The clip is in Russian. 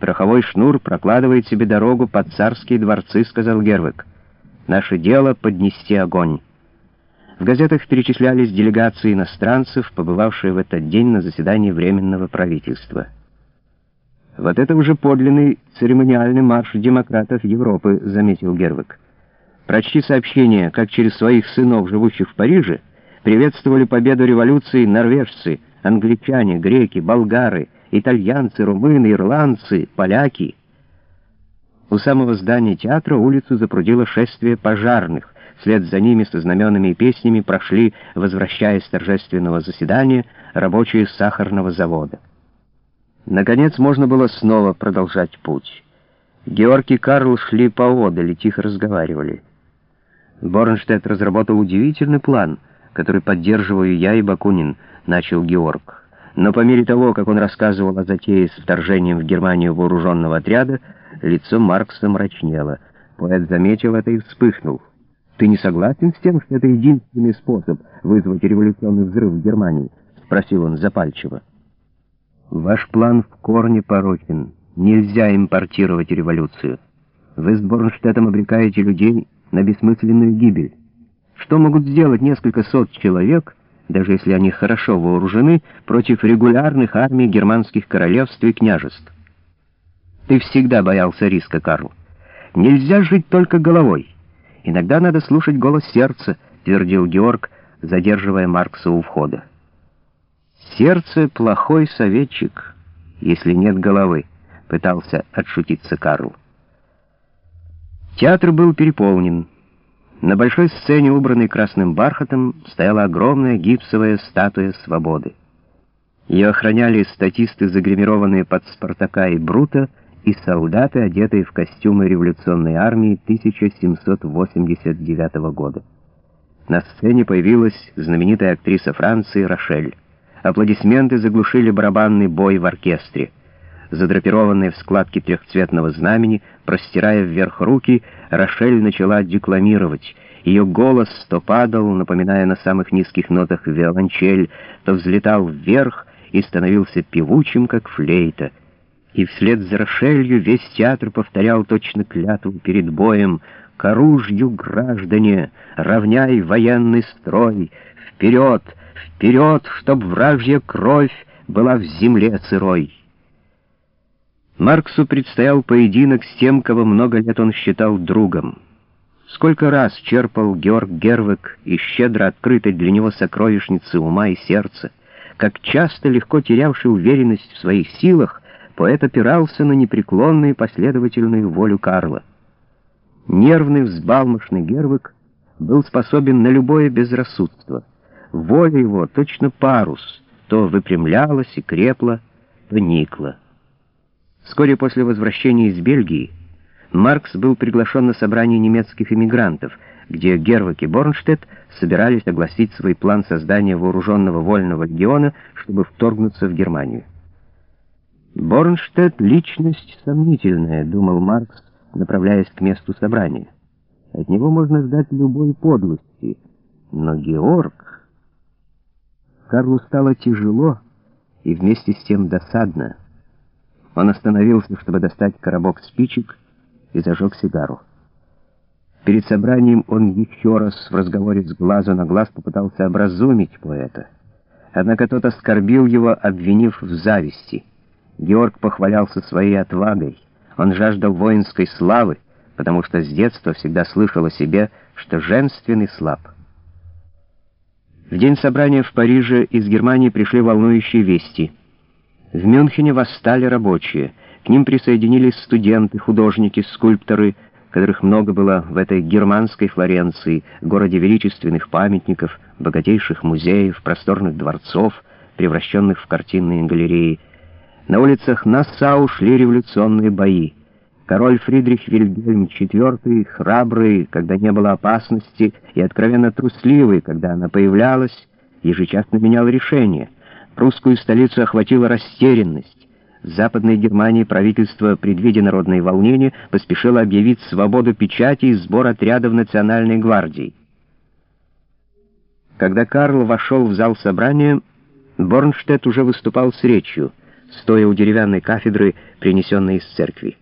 Пороховой шнур прокладывает себе дорогу под царские дворцы, сказал Гервик. Наше дело — поднести огонь. В газетах перечислялись делегации иностранцев, побывавшие в этот день на заседании Временного правительства. «Вот это уже подлинный церемониальный марш демократов Европы», — заметил Гервик. «Прочти сообщение, как через своих сынов, живущих в Париже, приветствовали победу революции норвежцы, англичане, греки, болгары, итальянцы, румыны, ирландцы, поляки». У самого здания театра улицу запрудило шествие пожарных, Вслед за ними со знаменами и песнями прошли, возвращаясь с торжественного заседания, рабочие сахарного завода. Наконец можно было снова продолжать путь. Георг и Карл шли поодаль и тихо разговаривали. Борнштедт разработал удивительный план, который поддерживаю я и Бакунин, начал Георг. Но по мере того, как он рассказывал о затее с вторжением в Германию вооруженного отряда, лицо Маркса мрачнело. Поэт заметил это и вспыхнул. Ты не согласен с тем, что это единственный способ вызвать революционный взрыв в Германии? Спросил он запальчиво. Ваш план в корне порочен. Нельзя импортировать революцию. Вы с Борнштеттом обрекаете людей на бессмысленную гибель. Что могут сделать несколько сот человек, даже если они хорошо вооружены, против регулярных армий германских королевств и княжеств? Ты всегда боялся риска, Карл. Нельзя жить только головой. «Иногда надо слушать голос сердца», — твердил Георг, задерживая Маркса у входа. «Сердце — плохой советчик, если нет головы», — пытался отшутиться Карл. Театр был переполнен. На большой сцене, убранной красным бархатом, стояла огромная гипсовая статуя свободы. Ее охраняли статисты, загримированные под Спартака и Брута, и солдаты, одетые в костюмы революционной армии 1789 года. На сцене появилась знаменитая актриса Франции Рошель. Аплодисменты заглушили барабанный бой в оркестре. Задрапированная в складке трехцветного знамени, простирая вверх руки, Рошель начала декламировать. Ее голос то падал, напоминая на самых низких нотах виолончель, то взлетал вверх и становился певучим, как флейта — и вслед за Рошелью весь театр повторял точно клятву перед боем «К оружию, граждане, равняй военный строй! Вперед, вперед, чтоб вражья кровь была в земле сырой!» Марксу предстоял поединок с тем, кого много лет он считал другом. Сколько раз черпал Георг Гервек из щедро открытой для него сокровищницы ума и сердца, как часто легко терявший уверенность в своих силах, поэт опирался на непреклонную и последовательную волю Карла. Нервный, взбалмошный Гервик был способен на любое безрассудство. Воля его, точно парус, то выпрямлялась и крепла, то никла. Вскоре после возвращения из Бельгии Маркс был приглашен на собрание немецких эмигрантов, где Гервик и Борнштедт собирались огласить свой план создания вооруженного вольного легиона, чтобы вторгнуться в Германию. Борнштедт — личность сомнительная, думал Маркс, направляясь к месту собрания. От него можно ждать любой подлости, но Георг... Карлу стало тяжело и вместе с тем досадно. Он остановился, чтобы достать коробок спичек и зажег сигару. Перед собранием он еще раз в разговоре с глазу на глаз попытался образумить поэта. Однако тот оскорбил его, обвинив в зависти — Георг похвалялся своей отвагой. Он жаждал воинской славы, потому что с детства всегда слышал о себе, что женственный слаб. В день собрания в Париже из Германии пришли волнующие вести. В Мюнхене восстали рабочие. К ним присоединились студенты, художники, скульпторы, которых много было в этой германской Флоренции, городе величественных памятников, богатейших музеев, просторных дворцов, превращенных в картинные галереи, на улицах Нассау шли революционные бои. Король Фридрих Вильгельм IV, храбрый, когда не было опасности, и откровенно трусливый, когда она появлялась, ежечасно менял решение. Русскую столицу охватила растерянность. В Западной Германии правительство, предвидя народные волнения, поспешило объявить свободу печати и сбор отрядов Национальной гвардии. Когда Карл вошел в зал собрания, Борнштедт уже выступал с речью — стоя у деревянной кафедры, принесенной из церкви.